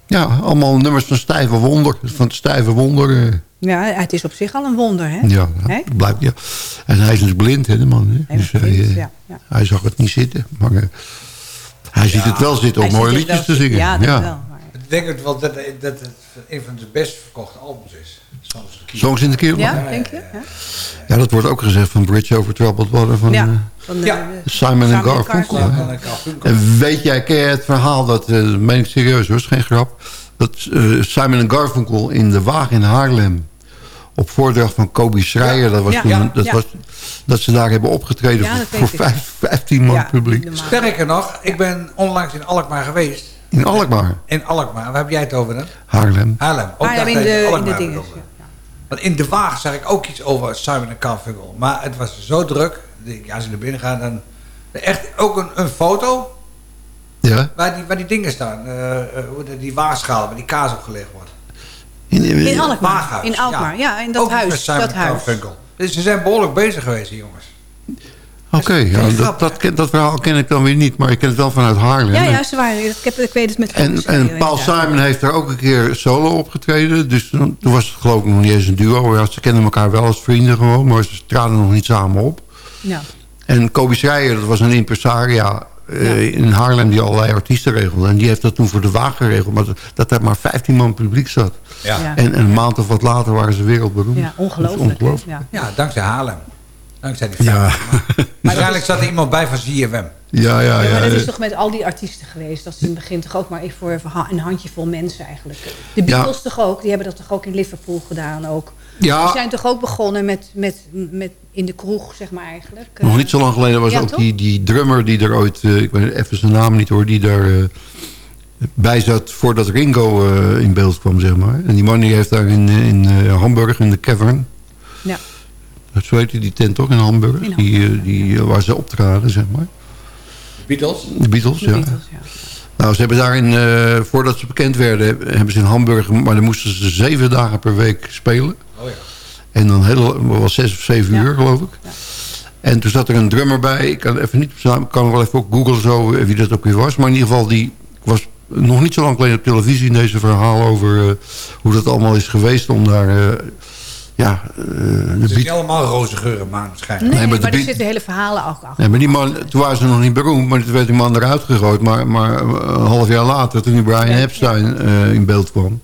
ja, allemaal nummers van Stijve Wonder. Van het Stijve Wonder. ja, het is op zich al een wonder, hè? ja, Hè? blijkt ja. En hij is dus blind, hè, de man. Hè? Dus hij, blind, eh, ja, ja. hij zag het niet zitten. Maar hij ziet het wel zitten om mooie liedjes te zingen. Ja, dat wel. Denk het wel dat, dat het een van de best verkochte albums is. De. Songs in the Key of Life. Ja, denk je? Ja, Ja, dat wordt ook gezegd van Bridge Over Troubled Water van ja. eh, Van de, Ja. de- Simon en Garfunkel. En weet jij, ken je het verhaal, dat, eh, dat meen ik serieus hoor, is geen grap... dat eh, Simon en Garfunkel in de wagen in Haarlem... op voordracht van Kobe Schreier, dat, was Ja. toen, Ja. dat, Ja. was, dat ze daar hebben opgetreden voor, voor ik. vijf, 15 man Ja, publiek. Sterker nog, ik ben onlangs in Alkmaar geweest. In Alkmaar, In Alkmaar, waar heb jij het over dan? Haarlem. Haarlem. Ook Haarlem in de, in de Alkmaar dingen. Want in de wagen zag ik ook iets over Simon en Garfunkel. Maar het was zo druk. Ja, als je naar binnen gaat, dan... Echt ook een, een foto Ja? waar die, waar die dingen staan. hoe dat- die waagschaal waar die kaas op gelegd wordt. In, in- In Alkmaar. Waaghuis, In Alkmaar, ja, in dat Ook met huis. Simon Dat en huis. Garfunkel. Dus ze zijn behoorlijk bezig geweest, jongens. Oké, ja, dat, dat, ken- dat verhaal ken ik dan weer niet, maar ik ken het wel vanuit Haarlem. Ja, ze waren, ik, heb, ik weet het met En, en Paul inderdaad. Simon heeft er ook een keer solo opgetreden. Dus toen, toen was het geloof ik nog niet eens een duo. Ja, ze kenden elkaar wel als vrienden gewoon, maar ze traden nog niet samen op. Ja. En Kobe Schreier, dat was een impresaria eh, in Haarlem die allerlei artiesten regelde. En die heeft dat toen voor de wagen geregeld. Maar dat, dat er maar 15 man publiek zat. Ja. Ja. En een maand of wat later waren ze wereldberoemd. Ja, ongelooflijk. ongelooflijk. Ja. Ja, dankzij Haarlem. Dankzij die Ja, film. Waarschijnlijk zat er iemand bij van ZFM. ja, ja. Ja, ja, maar dat is toch met al die artiesten geweest. Dat is in het begin toch ook maar even voor een handjevol mensen eigenlijk. De Beatles toch ook. Die hebben dat toch ook in Liverpool gedaan ook. Ja. Die zijn toch ook begonnen met, met, met in de kroeg, zeg maar eigenlijk. Nog niet zo lang geleden was Ja, ook toch? die, die drummer die er ooit... eh, ik weet even zijn naam niet hoor, die daar... eh, bij zat voordat Ringo eh, in beeld kwam, zeg maar. En die man die heeft daar in, in eh, Hamburg, in de Cavern... Ja. Dat zo heet die, tent toch in Hamburg? In Die, eh, die, eh, waar ze optraden, zeg maar. Beatles. De Beatles, De ja. Beatles, ja. Nou, ze hebben daarin, eh, voordat ze bekend werden, hebben ze in Hamburg... maar dan moesten ze zeven dagen per week spelen. Oh ja. En dan heel, was zes of zeven Ja. uur, geloof ik. En toen zat er een drummer bij. Ik kan even niet kan wel even op googlen zo wie dat ook weer was. Maar in ieder geval, die was nog niet zo lang geleden op televisie... in deze verhaal over hoe dat allemaal is geweest om daar... eh, ja, de Het is niet allemaal roze geuren maanschijn. Nee, maar maar, er zitten hele verhalen ook achter. Nee, maar die man, toen waren ze nog niet beroemd, maar toen werd die man eruit gegooid. Maar, maar eh, een half jaar later, toen die Brian Epstein eh, in beeld kwam...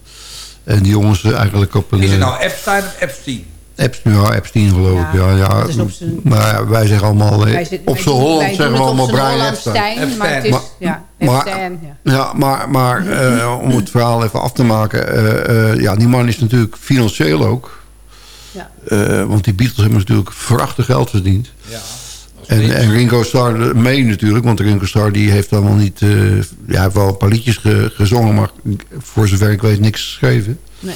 en die jongens eigenlijk op een... Is het nou Epstein of Epstein? Epstein, ja, Epstein geloof ik. Ja, Ja, Maar ja, wij zeggen allemaal... Wij zitten- op z'n Holland zeggen we allemaal Brian Epstein. Maar het is, Maar- ja, maar- Epstein, ja. Ja, maar, maar eh, om het verhaal even af te maken... eh, eh, ja, die man is natuurlijk financieel ook... Ja. Eh, want die Beatles hebben natuurlijk verachtig geld verdiend. Ja. En, en Ringo Starr mee natuurlijk. Want Ringo Starr die heeft allemaal niet... eh, ja, hij heeft wel een paar liedjes ge- gezongen... maar voor zover ik weet niks geschreven. Nee.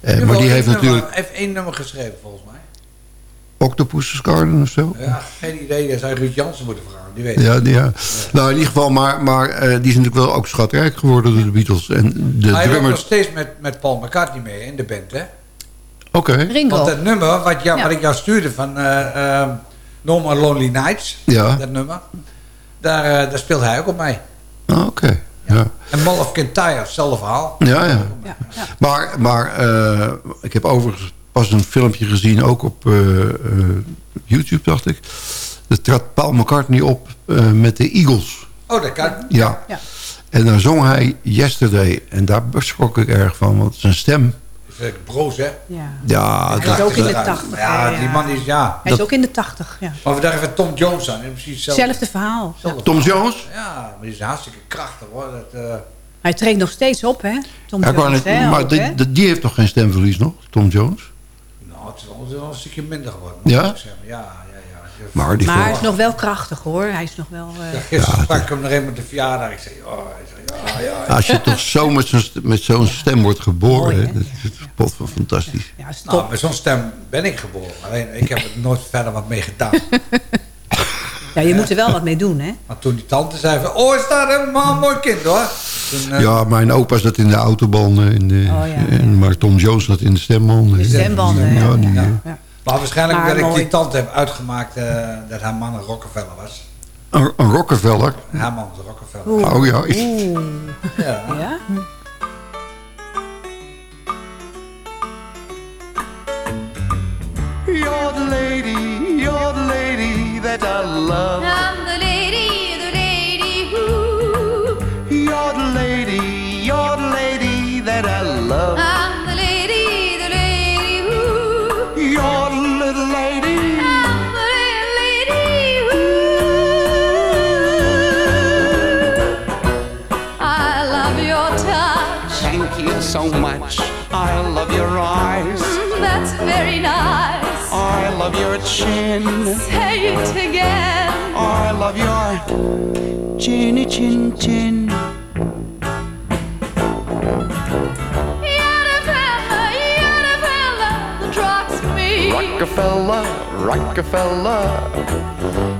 Eh, maar die heeft natuurlijk Hij heeft één nummer geschreven volgens mij. Octopus's Garden of zo. Ja, geen idee. Dat zou Ruud Jansen moeten vragen. Die weet Ja, die, ja. Nou, in ieder geval, maar, maar eh, die is natuurlijk wel ook schatrijk geworden door de Beatles. En de Hij werkt nog steeds met, met Paul McCartney mee in de band, hè? Oké, Ringo. Want dat nummer wat, jou, Ja. wat ik jou stuurde van eh eh, No More Lonely Nights, Ja. dat nummer, daar, eh, daar speelt hij ook op mee. Ah, oké. Ja. En Mall of Kintyre, hetzelfde verhaal. Ja, ja. Ja, ja. Maar, maar eh, ik heb overigens pas een filmpje gezien, ook op eh, eh, YouTube, dacht ik. Er trad Paul McCartney op eh, met de Eagles. Oh, dat kan. Ja. Ja. En dan zong hij Yesterday. En daar beschrok ik erg van, want zijn stem... Dat is broos, hè? Ja. Ja, Hij is ook in de 80. Ja, die man is, ja. Hij is ook in de 80, ja. Maar we dachten van Tom Jones aan. en Precies hetzelfde. Hetzelfde verhaal. Tom Jones? Ja, maar die is hartstikke krachtig, hoor. Dat, eh, Hij treedt nog steeds op, hè? Tom Ja, Jones, hè, maar ook, die, hè? die- heeft toch geen stemverlies nog, Tom Jones? nou, het is wel, het is wel een stukje minder geworden. Ja? moet ik zeggen. Ja, ja, ja. Maar die Maar hij is nog wel krachtig, hoor. Hij is nog wel... eh, Ja, gisteren sprak ik hem nog even met de verjaardag. Ik zei, oh, Als je toch zo met zo'n st- met zo'n stem wordt geboren, Mooi, dat is pot van fantastisch. ja, Nou, top. met zo'n stem ben ik geboren. Alleen, ik heb er nooit verder wat mee gedaan. Ja, je moet er wel wat mee doen, hè? Maar toen die tante zei van, oh, is daar helemaal een mooi kind, hoor. Toen, eh, Ja, mijn opa zat in de autobanden, in de, Oh, ja. en, maar Tom Jones zat in de stembanden. De stembanden, Ja, ja. die, Ja. Ja. Maar waarschijnlijk Maar dat ik die tante heb uitgemaakt eh, dat haar man een Rockefeller was. Een, een Rockefeller. Man was een Rockefeller. Oh ja, Oeh. Ja. Ja? You're the lady, you're the lady that I love. Your chin. Say it again. I love your chinny chin chin. You're the fella, you're the fella that rocks me. Rockefeller, Rockefeller.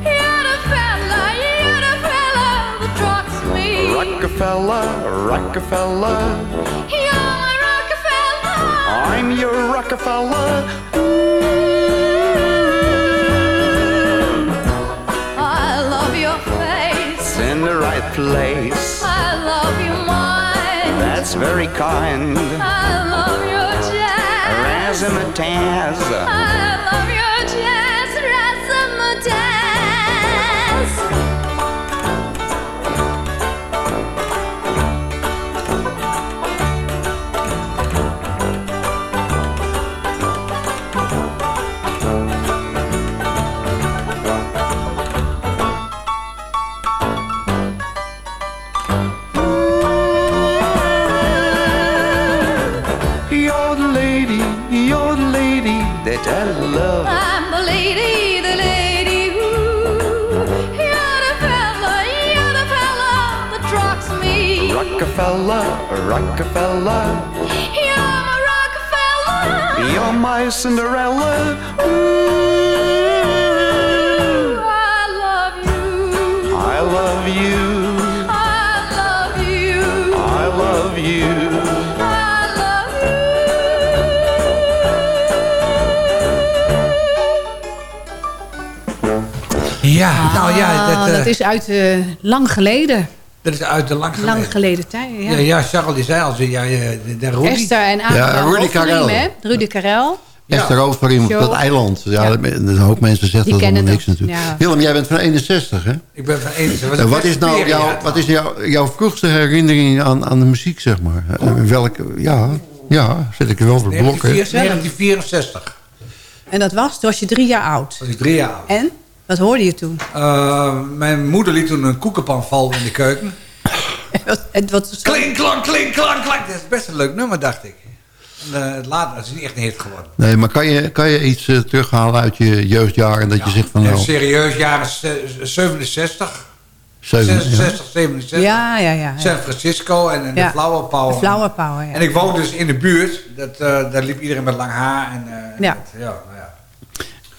You're the fella, you're the fella that rocks me. Rockefeller, Rockefeller. You're my Rockefeller. I'm your Rockefeller. In the right place. I love your mind. That's very kind. I love your jazz. Razzmatazz. I love your jazz. Rockefeller, Rockefeller. You're my Rockefeller. You're my Cinderella. I love you. I love you. I love you. I love you. I love you. Ja, nou ja, Ah, dat, eh, dat is uit eh, lang geleden. Dat is uit de lang geleden. Lang geleden tijd, ja. Ja, ja, Charles die zei al, zo, ja, ja, de, de Rudy. Esther en Ja, Abraham Rudy Hoofdriem, Karel. hè? Rudy Karel. Esther Overeem op dat eiland. Ja, Ja. Een hoop mensen zeggen Die dat kennen niks natuurlijk. ja. Willem, jij bent van 61, hè? Ik ben van eens. En wat is nou jouw, wat is jouw, jouw vroegste herinnering aan, aan de muziek, zeg maar? En welke, ja, ja, zet ik er wel voor blokken. 1964. En dat was, toen was je drie jaar oud. was ik drie jaar oud. En? Wat hoorde je toen? Eh, mijn moeder liet toen een koekenpan vallen in de keuken. Het wat Klink, klank, klink, klank, klank. Dat is best een leuk nummer, dacht ik. En, eh, later is het niet echt een hit geworden. Nee, maar kan je, kan je iets eh, terughalen uit je jeugdjaren dat je zegt van nou... serieus, jaren ze- 67. Zeven, ja. 66, 67. Ja, ja, ja. ja. San Francisco en, en Ja, de Flower Power. de Flower Power, ja. En ik woonde dus in de buurt. Dat, eh, daar liep iedereen met lang haar. En, eh, en Ja. dat- ja, nou ja.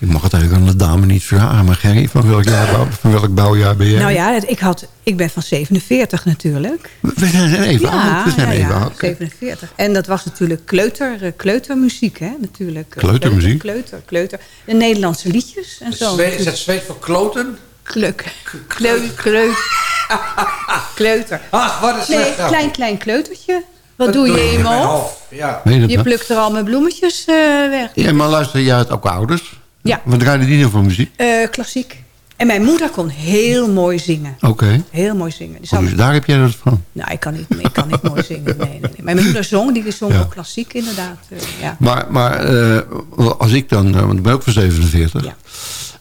Ik mag het eigenlijk aan de dame niet vragen, maar Gerry, van welk, jaar, van welk bouwjaar ben jij? Nou ja, ik, had, ik ben van 47 natuurlijk. We zijn even oud, we zijn ja, even ja, oud. 47. En dat was natuurlijk kleuter, eh, kleutermuziek, hè? Natuurlijk. Kleutermuziek? Kleuter, kleuter. De Nederlandse liedjes en zo. Zweet- is dat zweet voor kloten? Kluk. Kleu, kleu, kleuter. Ach, wat een Nee, klein, klein kleutertje. Wat doe je in mijn? Ja. Je plukt er al mijn bloemetjes eh, weg. Ja, maar luister, jij had ook ouders. Ja. Wat draaide die nou voor muziek? Eh, klassiek. En mijn moeder kon heel mooi zingen. Oké. Heel mooi zingen. Dus Oh, dus daar heb jij dat van. Nou, ik kan niet, ik kan niet mooi zingen. Nee, nee, nee. Maar mijn moeder zong, die zong Ja. ook klassiek inderdaad. eh, ja. Maar, maar eh, als ik dan, want ik ben ook van 47.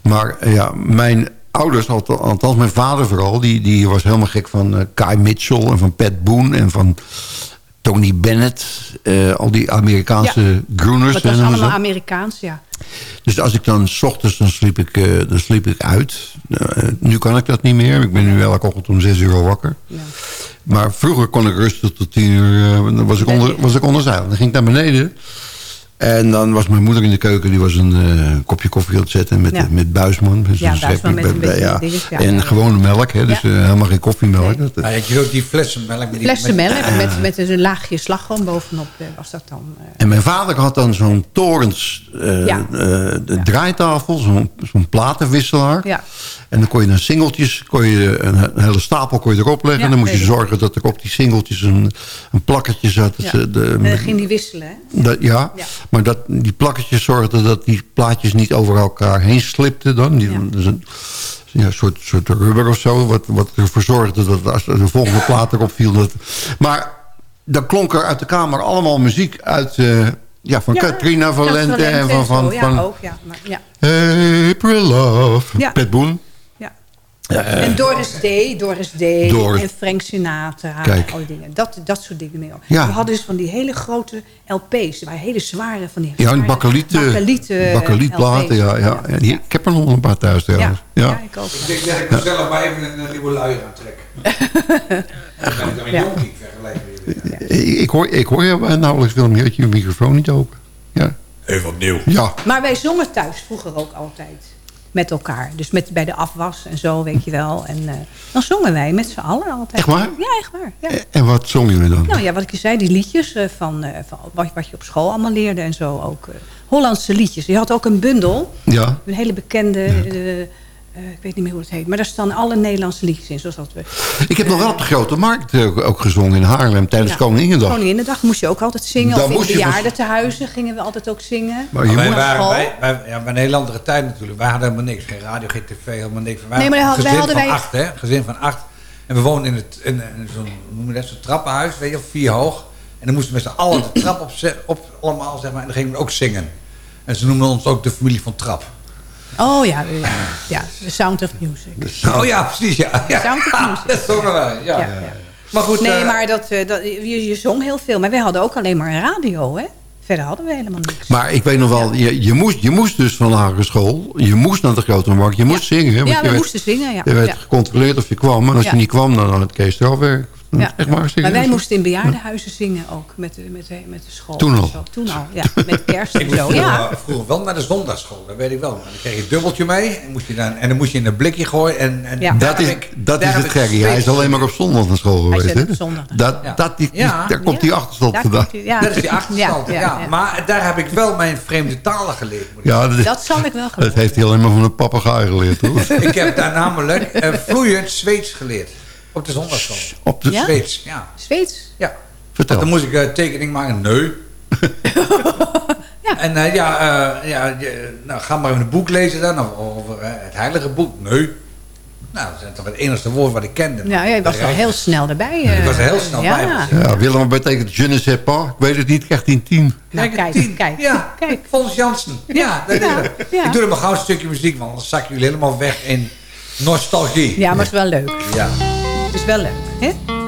Maar eh, ja, mijn ouders, alt- althans mijn vader vooral... die, die was helemaal gek van eh, Kai Mitchell en van Pat Boone... en van Tony Bennett. eh, al die Amerikaanse groeners. Dat was ze allemaal. Amerikaans, ja. Dus als ik dan s ochtends, dan sliep ik, eh, dan sliep ik uit. Eh, nu kan ik dat niet meer. Ik ben nu elke ochtend om zes uur al wakker. Maar vroeger kon ik rustig tot tien uur. dan was ik, onder, was ik onder zeil. Dan ging ik naar beneden. En dan was mijn moeder in de keuken. Die was een eh, kopje koffie aan het zetten met, Ja. met buisman. Dus Ja, Buisman met een beetje ja. dinges, ja. En gewone melk. Hè, dus Ja. eh, helemaal geen koffiemelk. Dat, Nou, had je ook die flessenmelk. met die- Flessen met- melk met, met een laagje slagroom bovenop eh, was dat dan. eh, En mijn vader had dan zo'n torens eh, Ja. eh, de draaitafel, zo'n zo'n platenwisselaar. Ja. En dan kon je dan singeltjes, kon je een, een hele stapel kon je erop leggen. En dan moest je zorgen dat er op die singeltjes een, een plakketje zat. dat ze de, en dan ging die wisselen, hè? dat, ja, maar dat, die plakketjes zorgden dat die plaatjes niet over elkaar heen slipten dan. Die, dus een, ja, een soort, soort rubber of zo, wat, wat ervoor zorgde dat als de volgende plaat erop viel. Dat, maar dan klonk er uit de kamer allemaal muziek uit... eh, ja, van Ja, Katrina Valente Valente en van... van, van ja, ook, ja. Maar, ja. April Love, Ja. Pat Boone. Ja. En Doris Day, Doris Day Doris- en Frank Sinatra, Kijk. al die dingen. Dat, dat soort dingen meer. Ja. We hadden dus van die hele grote LP's, die waren hele zware van die Ja, bakkelieten, bakkelietplaten, ja, ja. ja. die- Ik heb er nog een paar thuis trouwens. Ja, Ja, ik ook. Ik denk dat ik mezelf maar even een, nieuwe. Dan ben ik dan een Ja. jonkie vergeleken. Ik, hoor, ik hoor je nauwelijks veel meer. Had je je microfoon niet open? Ja. Even opnieuw. Ja. Maar wij zongen thuis vroeger ook altijd. Met elkaar. Dus met, bij de afwas en zo, weet je wel. En eh, dan zongen wij met z'n allen altijd. Echt waar? Ja, echt waar. Ja. En wat zongen jullie dan? Nou ja, wat ik je zei, die liedjes eh, van, eh, van wat, wat je op school allemaal leerde en zo ook. eh, Hollandse liedjes. Je had ook een bundel. Ja. Een hele bekende, eh, eh, ik weet niet meer hoe het heet. Maar daar staan alle Nederlandse liedjes in. Zoals dat we, Ik heb nog wel op de Grote Markt eh, ook, ook gezongen in Haarlem tijdens Ja. Koninginnedag. Koninginnedag moest je ook altijd zingen. Dan of in moest je van- bejaardentehuizen gingen we altijd ook zingen. Maar je wij moet- waren wij, wij, ja, een hele andere tijd natuurlijk. Wij hadden helemaal niks. Geen radio, geen tv, helemaal niks. Wij Nee, maar wij gezin hadden van wij- acht, hè. Gezin van acht. En we woonden in, het, in, in zo'n, trappenhuis, weet je, of vier hoog. En dan moesten we met z'n allen de trap op, op allemaal, zeg maar. En dan gingen we ook zingen. En ze noemden ons ook de familie van Trap. Oh ja, ja, ja, The Sound of Music. Oh ja, precies, ja. ja. Sound of Music. Dat zongen wij, ja. Ja, ja. Maar goed, nee, eh, maar dat, eh, dat, je, je zong heel veel. Maar wij hadden ook alleen maar een radio, hè? Verder hadden we helemaal niks. Maar ik weet nog wel, je, je, moest, je moest dus van de lagere school. Je moest naar de Grote Markt. Je moest zingen. Ja, je we werd- moesten zingen, ja. Je werd Ja. gecontroleerd of je kwam. En als Ja. je niet kwam, dan had het Kees strafwerk. Ja. Echt maar, Maar wij moesten in bejaardenhuizen zingen ook. Met de, met de, met de school. Toen en al? zo. Toen al, ja. Met kerst Ik en moest zo. vroeger, Ja. vroeger wel naar de zondagsschool, dat weet ik wel. Dan kreeg je een dubbeltje mee en, moest je dan, en dan moest je in een blikje gooien. En, en Ja. Dat is, ik- dat is het gekke. Hij is alleen maar op zondag naar school geweest. zit hè? op zondag. Dat, Ja. dat, die, die- Ja. daar komt die achterstand vandaan. Dat is die achterstand, Ja, ja, ja, ja. Maar daar heb ik wel mijn vreemde talen geleerd. moet ik Ja, dat, Dat zal ik wel dat geloven. heeft hij alleen maar van een papegaai geleerd. Hoor. Ik heb daar namelijk eh, vloeiend Zweeds geleerd. Op de zondagschool. Op de, Ja? Zweeds, ja. Zweeds? ja. Vertel. Dan moest ik een tekening maken. Nee. En eh, ja, eh, ja je- nou, ga maar even een boek lezen dan. Over, over eh, het heilige boek. Nee. Nou, dat is toch het enige woord wat ik kende. Ja, jij was er heel snel erbij. eh. Ik was er heel snel ja. bij. Ja, Willem betekent je ne sais pas. Ik weet het niet, krijgt hij een 10. Nou, Kijk, kijk, tien. kijk. Ja, Kijk. Fons Jansen. Ja, dat is Ja, het. ja. Ik doe er maar gauw een stukje muziek, want anders zakken jullie helemaal weg in nostalgie. Ja, maar het is wel leuk. Ja. Is wel leuk, hè?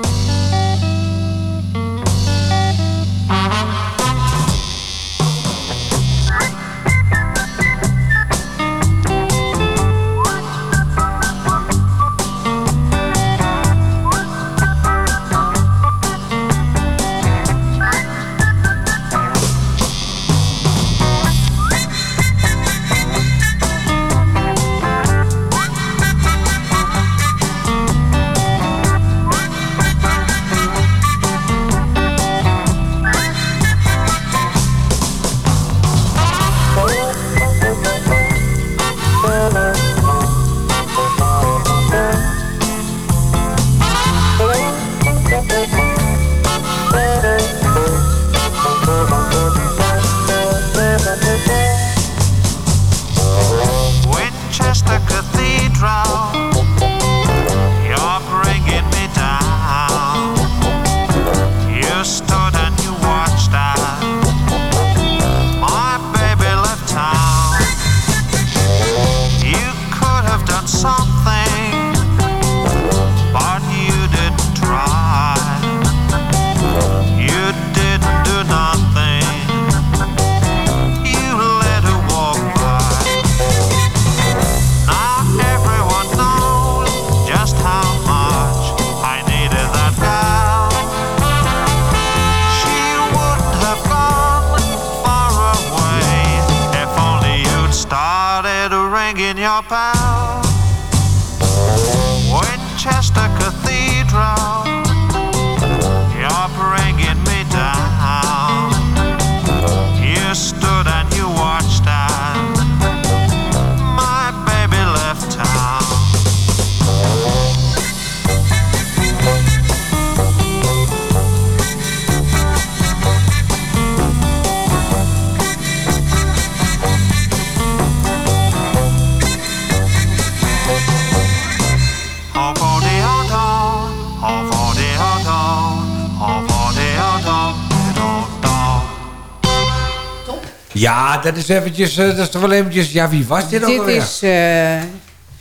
Ja, dat is eventjes, eh, dat is toch wel eventjes... Ja, wie was dit Dit alweer? is eh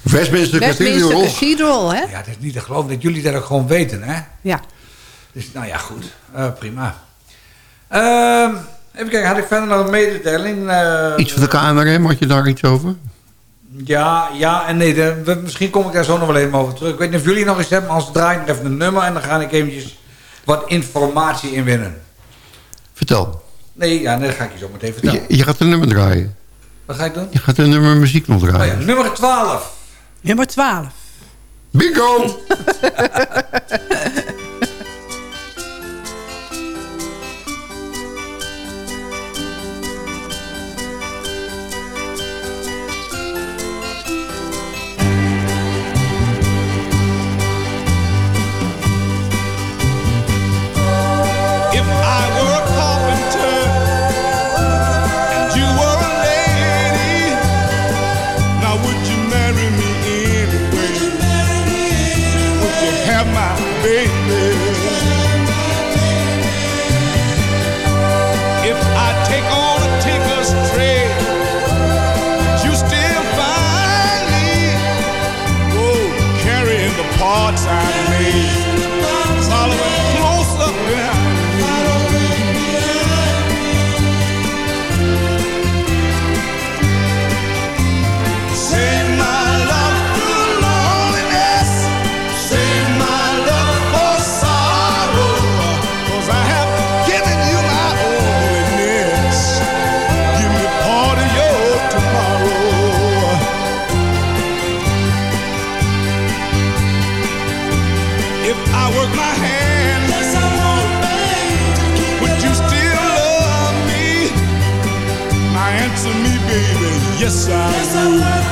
Westminster Cathedral. Cathedral, hè? Ja, het is niet te geloven dat jullie dat ook gewoon weten, hè? Ja. Dus, nou ja, goed. Eh, prima. Ehm, even kijken, had ik verder nog een mededeling? Eh, Iets van de KNRM, had je daar iets over? Ja, ja en nee. de- we- misschien kom ik daar zo nog wel even over terug. Ik weet niet of jullie nog iets hebben, maar als draai ik nog even een nummer... en dan ga ik eventjes wat informatie inwinnen. Vertel. Nee, ja, nee, dat ga ik je zo meteen vertellen. Je, je gaat een nummer draaien. Wat ga ik doen? Je gaat een nummer muziek nog Oh ja, draaien. nummer 12. Nummer 12. Bingo! Yes,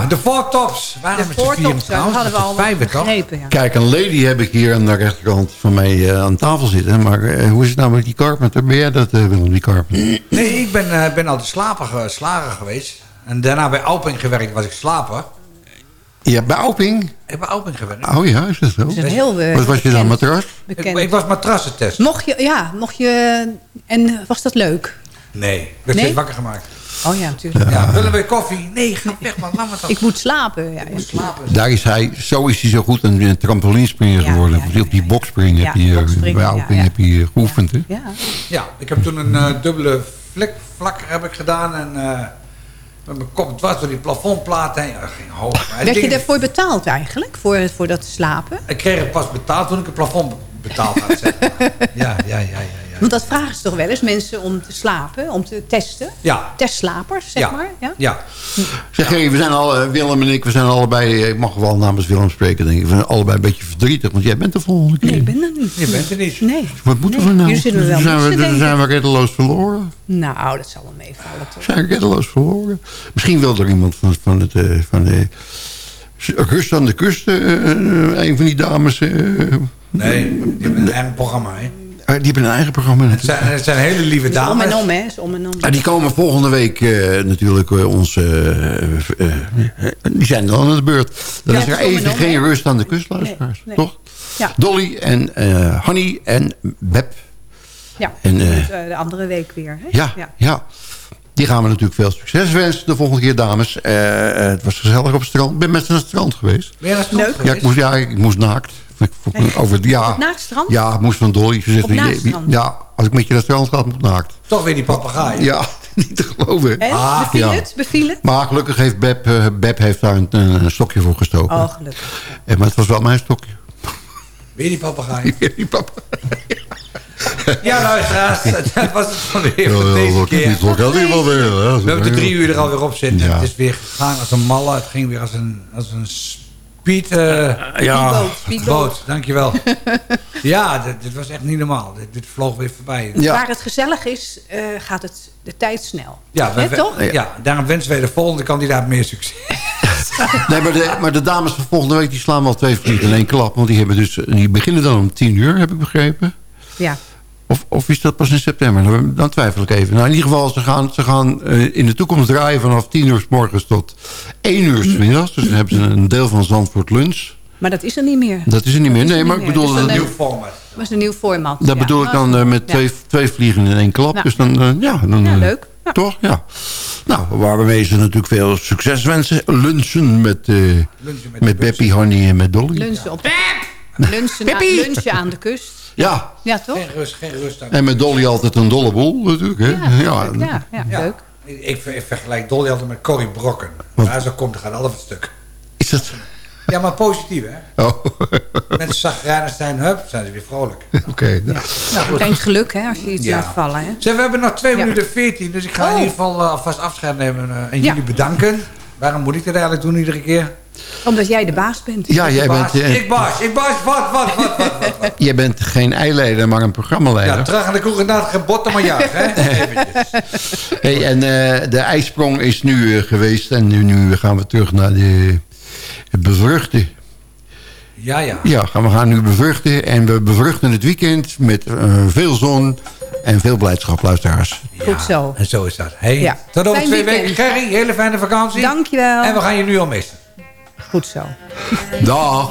Ja, de Four Tops. Waren De met z'n Four vieren Tops, dat trouwens. hadden we al begrepen. Ja. Kijk, een lady heb ik hier aan de rechterkant van mij eh, aan tafel zitten. Maar eh, hoe is het nou met die Carpenter? Ben jij dat, eh, Willem, die Carpenter? Nee, ik ben, eh, ben altijd slaper, ge- slager geweest. En daarna bij Alping gewerkt was ik slaper. Je hebt bij Auping? Ik heb bij Alping gewerkt. Oh ja, is dat zo? is een heel, Wat was je dan, matras? Ik, Bekend. ik was matrassentest. Mocht je, ja, mocht je... En was dat leuk? Nee, ik werd Nee? steeds wakker gemaakt. Oh ja, natuurlijk. Ja, willen we koffie? Nee, ga weg man, laat me toch. Ik moet slapen. Ja, slapen. Daar is hij, zo is hij zo goed een, een trampolinespringer geworden. Op die bokspringen Ja, heb je, heb je geoefend, hè? Ja. Ja, ik heb toen een eh, dubbele flik, vlak heb ik gedaan. En eh, met mijn kop dwars door die plafondplaat heen. Dat ging hoog. Maar Werd je daarvoor betaald eigenlijk? Voor, voor dat slapen? Ik kreeg het pas betaald toen ik het plafond be- betaald had. Zeg maar. ja, ja, ja, ja. Want dat vragen ze toch wel eens, mensen om te slapen, om te testen? Ja. Testslapers, zeg Ja. maar. Ja? Ja. Zeg, we zijn al, eh, Willem en ik, we zijn allebei, eh, ik mag wel namens Willem spreken, denk ik. We zijn allebei een beetje verdrietig, want jij bent de volgende keer. Nee, ik ben er niet. Je bent er niet. Nee. Wat moeten Nee, we nou? jullie zullen wel Dan zijn, we, dan zijn we reddeloos verloren. Nou, dat zal wel meevallen toch? zijn reddeloos verloren. Misschien wil er iemand van, van, het, eh, van de Rust aan de Kust, een van die dames... eh, Nee, die hebben een eigen programma, hè. Die hebben een eigen programma. Het zijn, het zijn hele lieve is om dames. en om, hè? Om en om. Ja, die komen volgende week eh, natuurlijk eh, ons... eh, die zijn dan aan de beurt. Dan Ja, is er even om, geen hè? rust aan de kustluisteraars. Nee, nee. Toch? Ja. Dolly en eh Hanny en Beb. Ja, En, de andere week weer. Hè? Ja, ja. Die gaan we natuurlijk veel succes wensen de volgende keer, dames. Eh, eh, het was gezellig op het strand. Ik ben met ze naar het strand geweest. Ben je naar het strand Ja, ik moest, ja, ik moest naakt. Ik- Over, ja, Naar het strand? ja, moest van zegt, naast je- het strand? ja, als ik met je naar het strand ga, moet naakt. Toch weer die papegaai. Ja, niet te geloven. En? Ah, beviel ja. het? Beviel het? Maar gelukkig heeft Beb, eh, Beb heeft daar een, een stokje voor gestoken. Oh, gelukkig. Eh, maar het was wel mijn stokje. Weer die papegaai. die papa. Ja, luisteraars, dat was het van weer Ja, voor ja, deze wordt- keer. dit wordt altijd wel weer. hè. We hebben de drie uur er alweer op zitten. Ja. Het is weer gegaan als een malle. Het ging weer als een, als een speed... eh, ja. Dankjewel. ja, dit, dit was echt niet normaal. Dit, dit vloog weer voorbij. Ja. Waar het gezellig is, eh, gaat het de tijd snel. Ja, toch? Ja, daarom wensen wij de volgende kandidaat meer succes. Nee, maar de, maar de dames van volgende week die slaan wel twee vliegen in één klap. Want die, hebben dus, die beginnen dan om tien uur, heb ik begrepen. Ja. Of, of is dat pas in september? Dan, dan twijfel ik even. Nou, in ieder geval, ze gaan, ze gaan eh, in de toekomst draaien vanaf 10 uur s morgens tot 1 uur s middags. Dus dan hebben ze een deel van Zandvoort lunch. Maar dat is er niet meer. Dat is er niet meer. Nee, maar ik bedoel... Dus Dat, dan, Nieuw format. Dat is een nieuw format. dat ja. bedoel ik dan eh, met Ja. twee, twee vliegen in één klap. Ja. Dus dan, eh, ja, dan, Ja, eh, leuk. Ja. Toch? Ja. Nou, waarmee ze natuurlijk veel succes wensen. Lunchen met, eh Lunchen met met Beppie, Honey en met Dolly. Lunchen, op lunchen, aan, lunchen aan de kust. Ja, Ja, toch? Geen rust, geen rust. aan. en met Dolly altijd een dolle boel natuurlijk. Hè? Ja, Ja, leuk, ja, ja, Ja. leuk. Ik, ik, ik vergelijk Dolly altijd met Corrie Brokken. Waar ze komt, gaat alles het stuk. Is dat... Ja, maar positief, hè? Oh, Mensen zagrijnig zijn, hup, zijn ze weer vrolijk. oké. nou. Nou, goed. Brengt geluk, hè, als je iets Ja. laat vallen, hè? Zeg, we hebben nog 2 Ja. minuten 14, dus ik ga in Oh. ieder geval uh, alvast afscheid nemen eh, en Ja. jullie bedanken. Waarom moet ik dat eigenlijk doen iedere keer? Omdat jij de baas bent. Ja, jij bent, Baas, eh, ik baas, ik baas, wat, wat, wat, wat, wat, wat. jij bent geen eileider, maar een programmaleider. Ja, terug aan de kroeg naar het maar ja, hè? Eventjes. Hey, en eh, de ijsprong is nu eh, geweest. En nu, nu gaan we terug naar de bevruchten. Ja, ja. Ja, gaan we gaan nu bevruchten. En we bevruchten het weekend met eh, veel zon en veel blijdschap, luisteraars. Goed zo. En zo is dat. Hey, Ja. Tot over Fijn twee weekend. weken, Gerry. Hele fijne vakantie. Dankjewel. En we gaan je nu al missen. Goed zo. Dag.